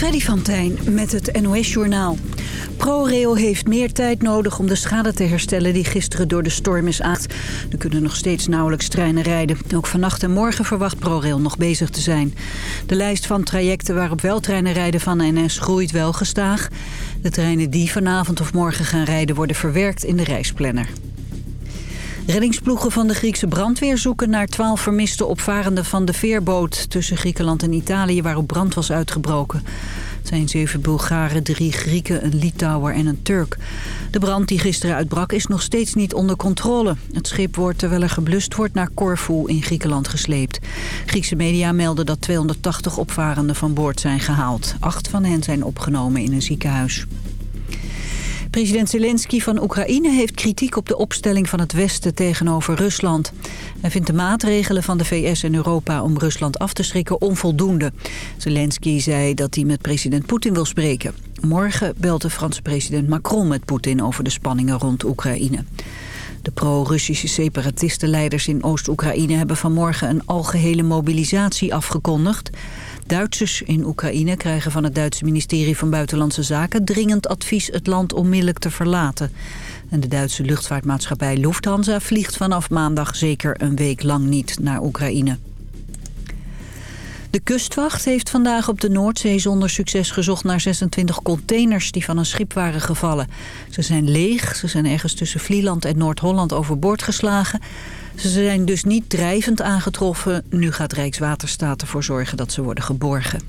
Freddy van Tijn met het NOS-journaal. ProRail heeft meer tijd nodig om de schade te herstellen die gisteren door de storm is aan. Er kunnen nog steeds nauwelijks treinen rijden. Ook vannacht en morgen verwacht ProRail nog bezig te zijn. De lijst van trajecten waarop wel treinen rijden van NS groeit wel gestaag. De treinen die vanavond of morgen gaan rijden worden verwerkt in de reisplanner. Reddingsploegen van de Griekse brandweer zoeken naar twaalf vermiste opvarenden van de veerboot tussen Griekenland en Italië waarop brand was uitgebroken. Het zijn zeven Bulgaren, drie Grieken, een Litouwer en een Turk. De brand die gisteren uitbrak is nog steeds niet onder controle. Het schip wordt terwijl er geblust wordt naar Corfu in Griekenland gesleept. Griekse media melden dat 280 opvarenden van boord zijn gehaald. Acht van hen zijn opgenomen in een ziekenhuis. President Zelensky van Oekraïne heeft kritiek op de opstelling van het Westen tegenover Rusland. Hij vindt de maatregelen van de VS en Europa om Rusland af te schrikken onvoldoende. Zelensky zei dat hij met president Poetin wil spreken. Morgen belt de Franse president Macron met Poetin over de spanningen rond Oekraïne. De pro-Russische separatistenleiders in Oost-Oekraïne hebben vanmorgen een algehele mobilisatie afgekondigd. Duitsers in Oekraïne krijgen van het Duitse ministerie van Buitenlandse Zaken dringend advies het land onmiddellijk te verlaten. En de Duitse luchtvaartmaatschappij Lufthansa vliegt vanaf maandag zeker een week lang niet naar Oekraïne. De kustwacht heeft vandaag op de Noordzee zonder succes gezocht naar 26 containers die van een schip waren gevallen. Ze zijn leeg, ze zijn ergens tussen Vlieland en Noord-Holland overboord geslagen. Ze zijn dus niet drijvend aangetroffen. Nu gaat Rijkswaterstaat ervoor zorgen dat ze worden geborgen.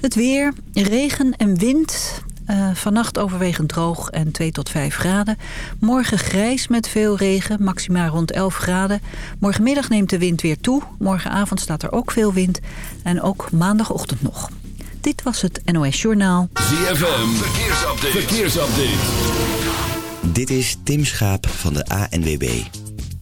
Het weer, regen en wind. Uh, vannacht overwegend droog en 2 tot 5 graden. Morgen grijs met veel regen, maximaal rond 11 graden. Morgenmiddag neemt de wind weer toe. Morgenavond staat er ook veel wind. En ook maandagochtend nog. Dit was het NOS Journaal. ZFM, verkeersupdate. verkeersupdate. Dit is Tim Schaap van de ANWB.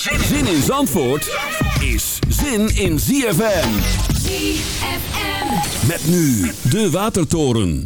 Zin in Zandvoort is zin in ZFM. ZFM. Met nu de Watertoren.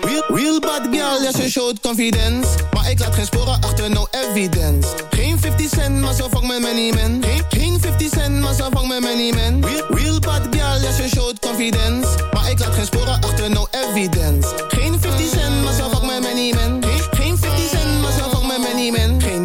Real, real bad girl, ja ze showt confidence ik laat geen sporen achter, no evidence. Geen 50 cent, maar zo met many men Geen, geen 50 cent, maar zo met many men Real, real bad girl, ja ze showt confidence. Maar ik laat geen sporen achter, no evidence. Geen 50 cent, maar zo met many men Geen, geen 50 cent, maar zo fuck met many men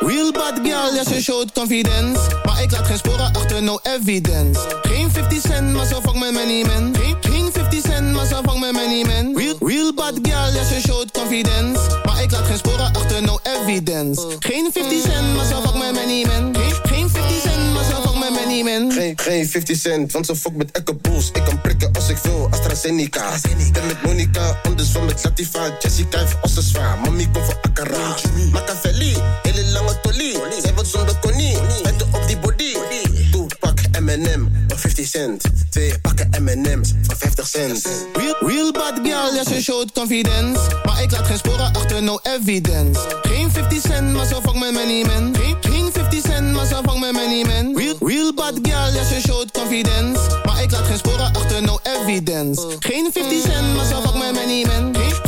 Real, bad girl, ja ze showt confidence. Maar ik laat geen sporen achter, no evidence. Geen 50 cent, maar zo fuck met many men Geen, geen 50 cent, maar zo fuck met many men Real, real bad girl, ja ze showt confidence. Maar ik laat geen sporen achter, no evidence. Geen 50 cent, maar zo fuck met many men Geen, Geen, geen 50 cent, want ze fuck met Echo Bulls. Ik kan prikken als ik wil, AstraZeneca. Ben met Monica, andersom met Latifa. Jessica heeft als ze zwaar, mami komt voor Akara. Machiavelli, hele lange tolie. Zij wordt zonder konie, met op die body. Doe, pak M&M, voor 50 cent. Twee pakken M&M's, voor 50 cent. Real, real bad girl, ja ze showt confidence. Maar ik laat geen sporen achter, no evidence. Geen 50 cent, maar zo fuck met many men Geen, geen 50 cent, maar zo fuck met many men Real, real bad girl, ja ze showt confidence. Maar ik laat geen sporen achter, no evidence. Geen 50 cent, maar zo met many men Geen,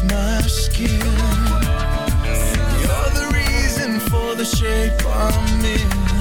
beneath my skin. You're the reason for the shape I'm in.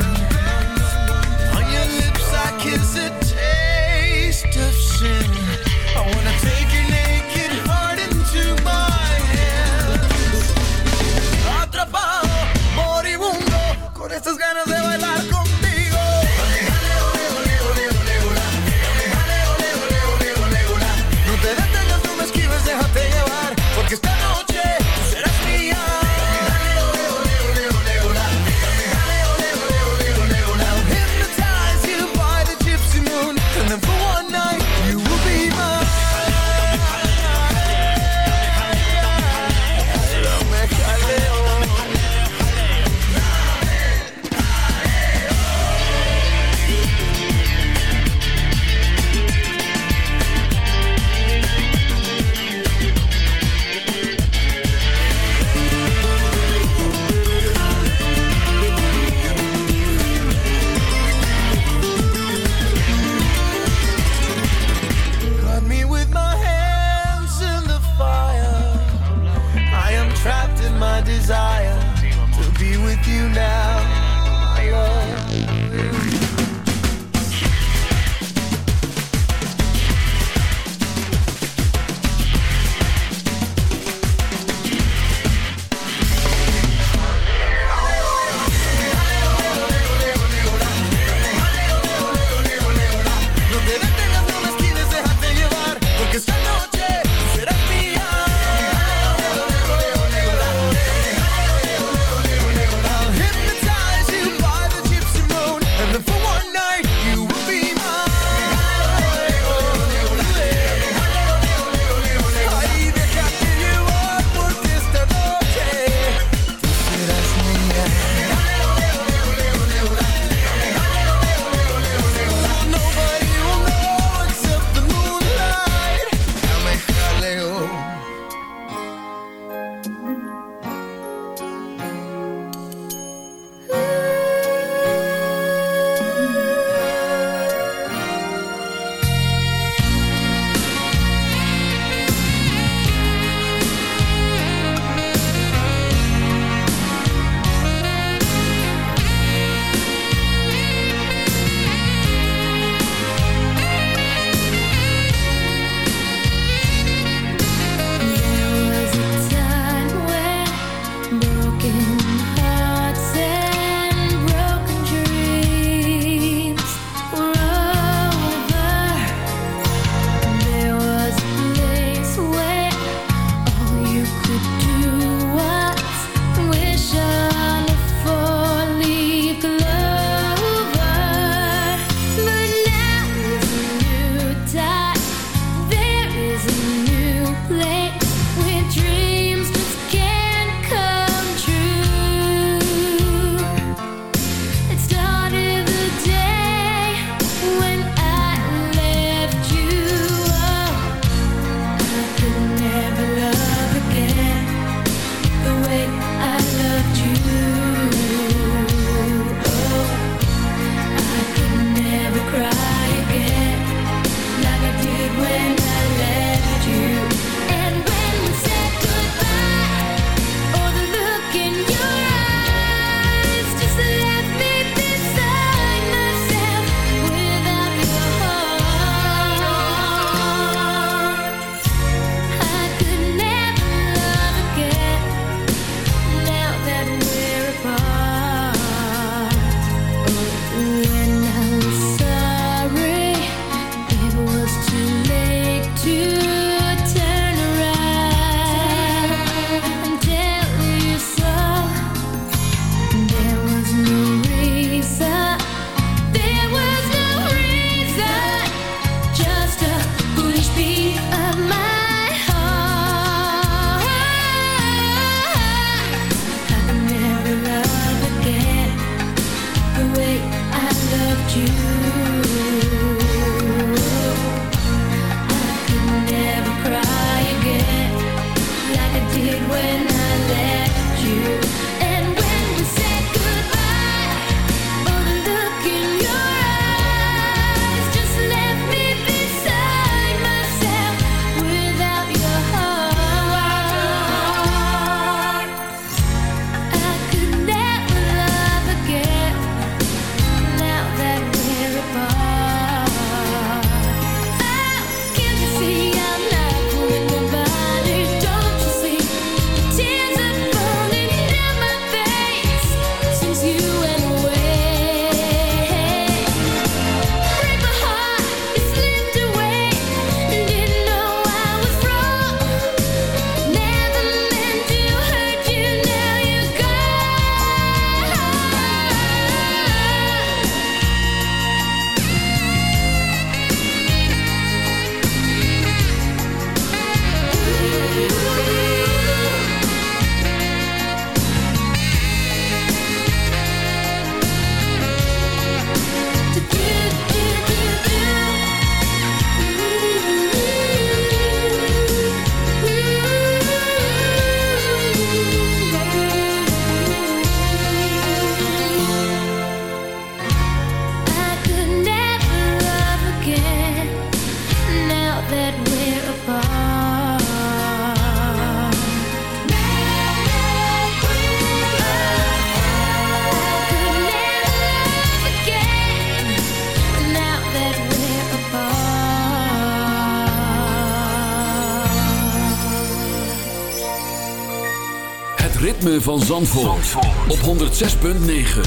van Zandvoort, Zandvoort. op 106.9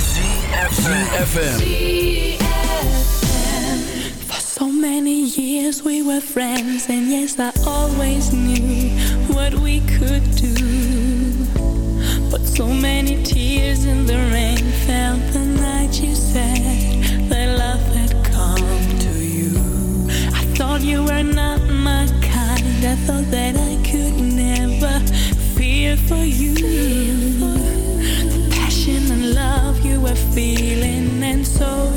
ZFM For so many years we were friends And yes, I always knew what we could do. But so many tears in the rain Fell the night you said that love had come to you. I thought you were not my kind. I thought that I could never fear for you. feeling and so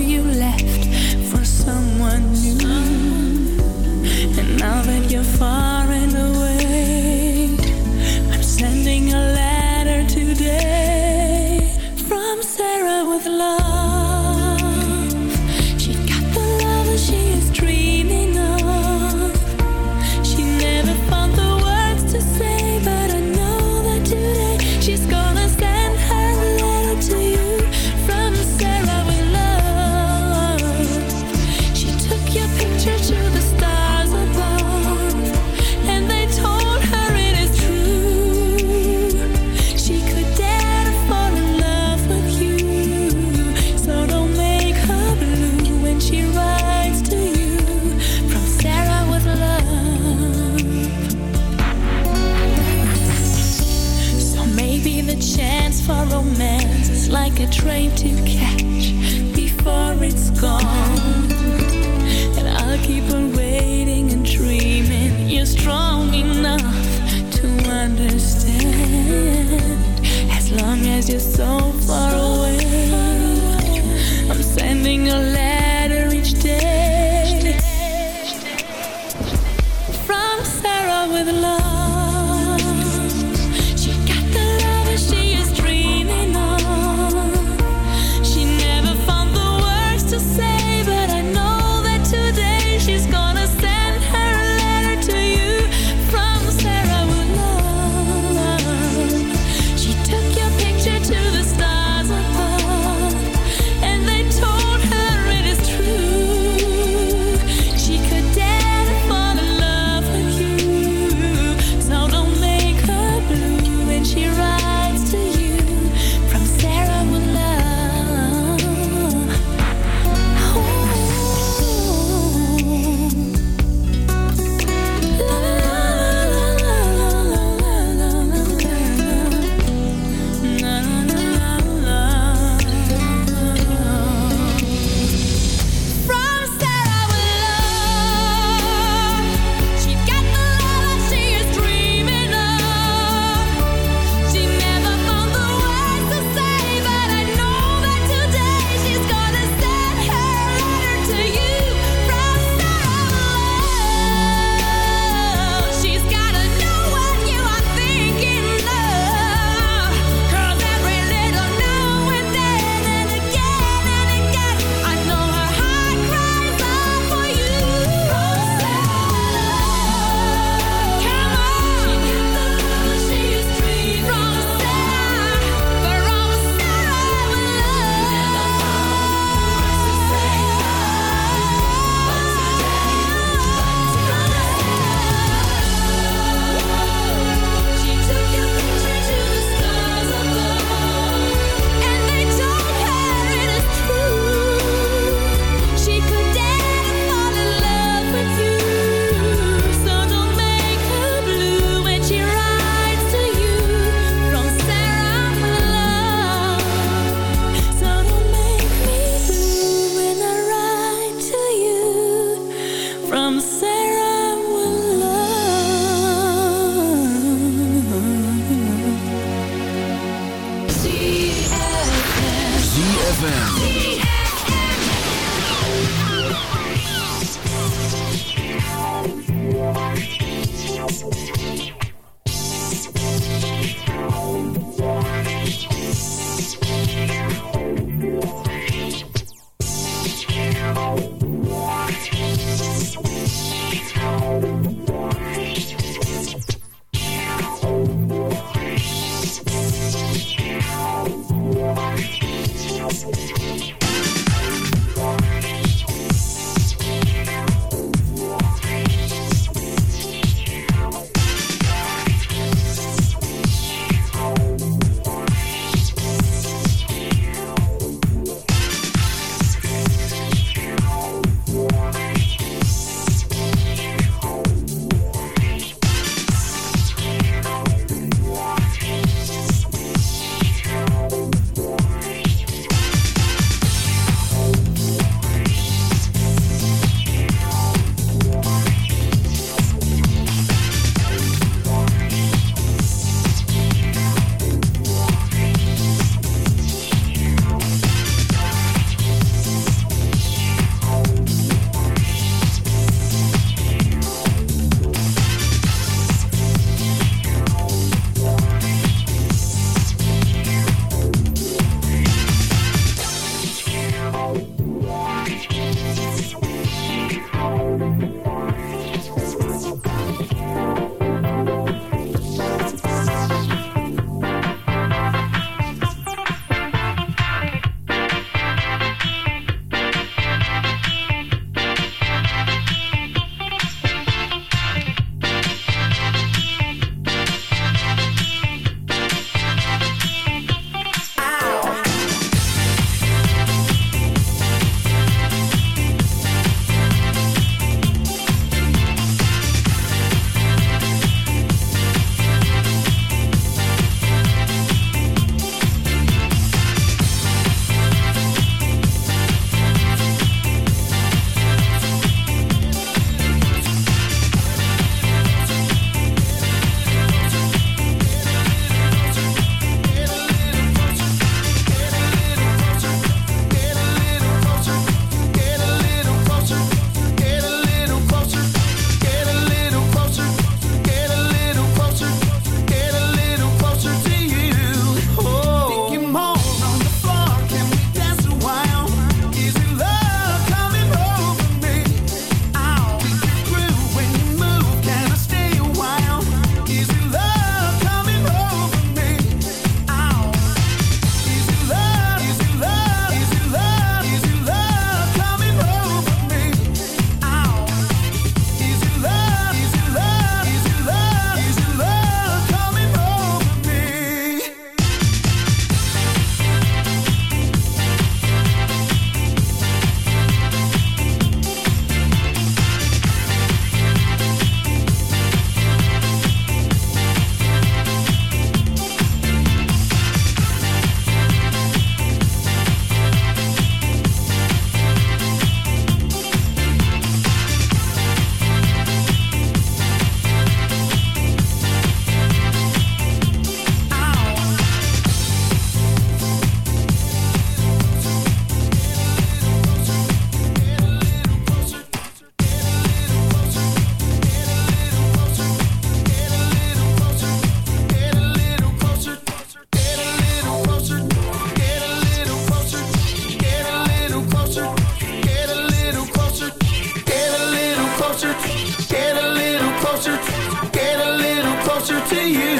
to you.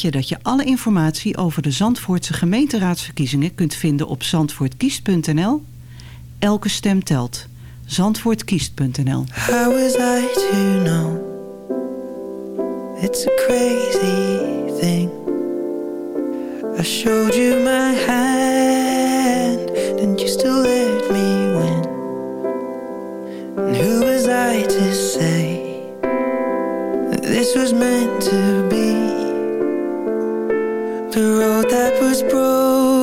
Je dat je alle informatie over de Zandvoortse gemeenteraadsverkiezingen kunt vinden op zandvoortkiest.nl? Elke stem telt. Zandvoortkiest.nl How was I to know? It's a crazy thing. I showed you my hand, and you still let me win. And who was I to say that this was meant to be? The road that was broken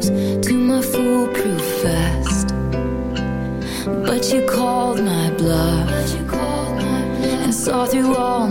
close to my foolproof vest. But you called my bluff and saw through all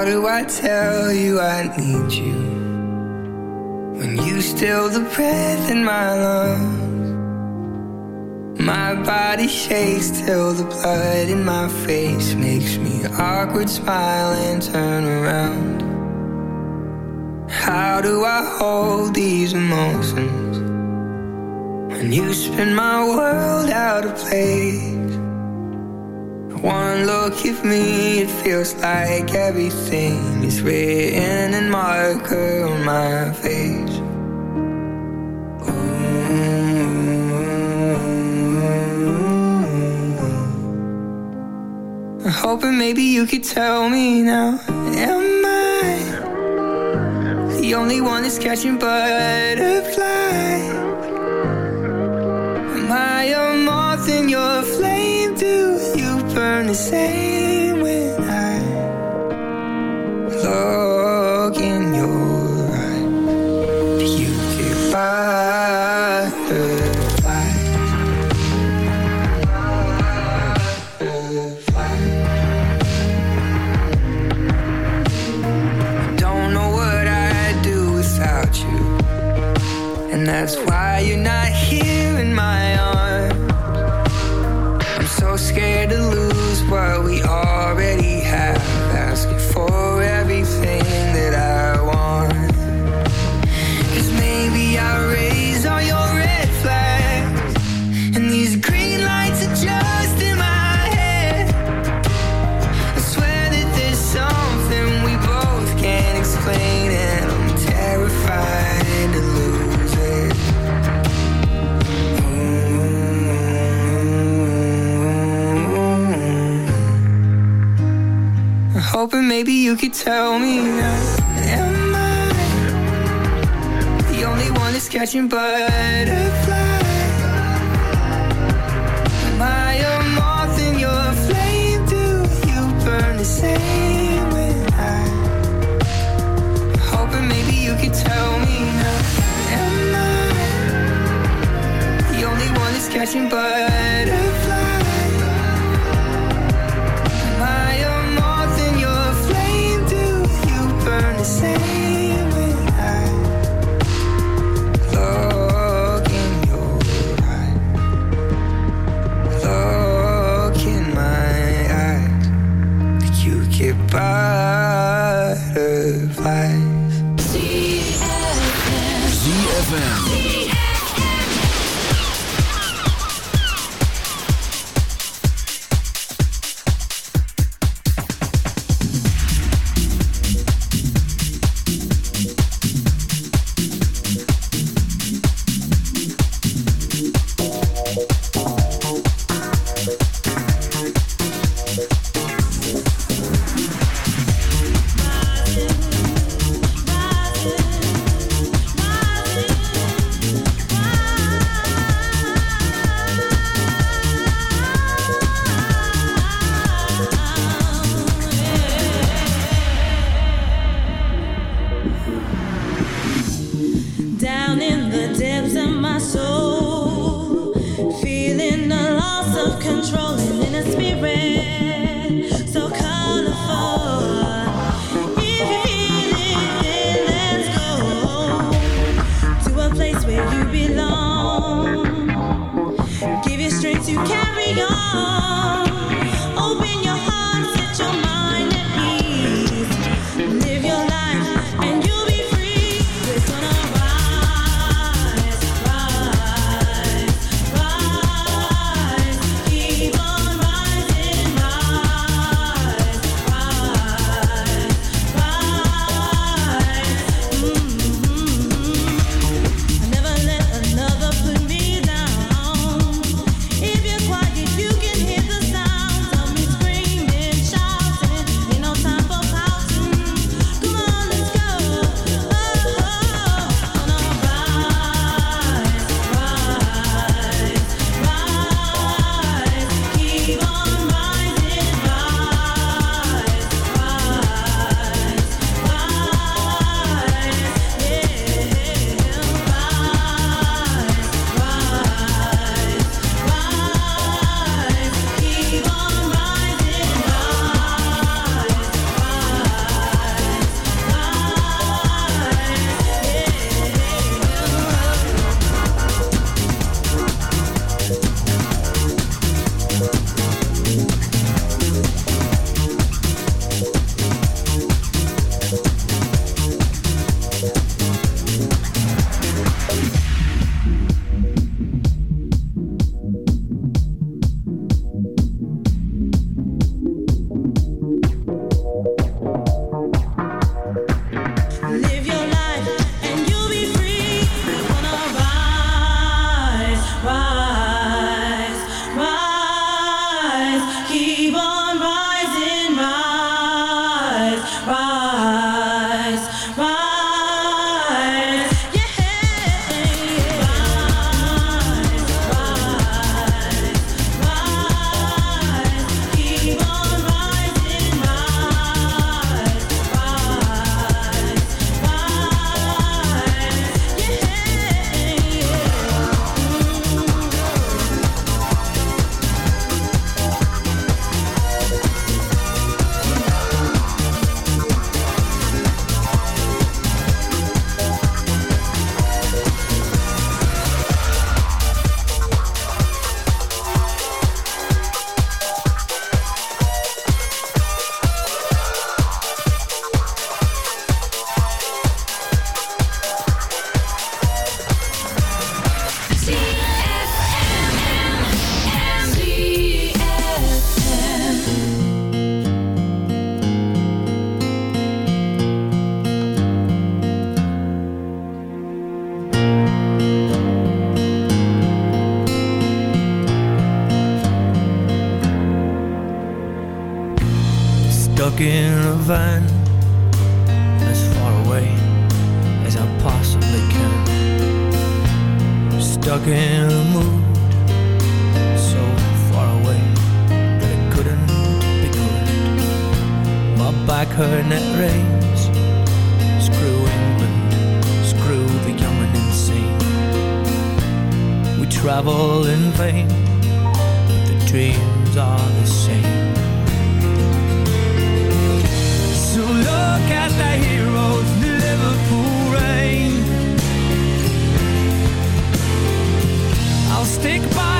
How do I tell you I need you when you steal the breath in my lungs? My body shakes till the blood in my face makes me awkward smile and turn around. How do I hold these emotions when you spin my world out of place? One look at me, it feels like everything is written in marker on my face. I'm hoping maybe you could tell me now. Am I the only one that's catching butterflies? Am I a moth in your flame? Do you? burn the same when I love. tell me now. Am I the only one that's catching butterflies? controlling. dreams are the same. So look at the heroes in the Liverpool rain. I'll stick by.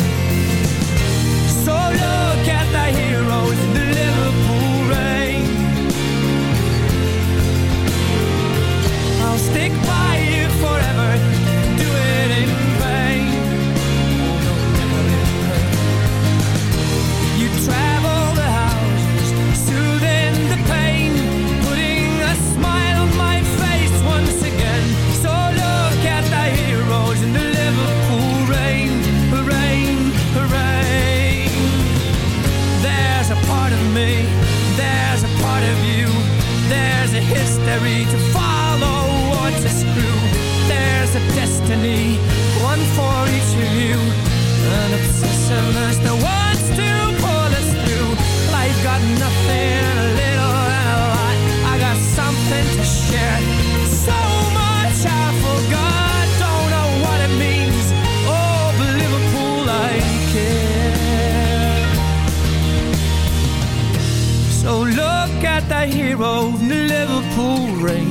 look at the heroes. Follow what's true. There's a destiny, one for each of you. An obsession obsessiveness that wants to pull us through. Life got nothing, a little and a lot. I got something to share. So much I forgot, don't know what it means. Oh, but Liverpool, I care. So look at the hero in the Liverpool rain.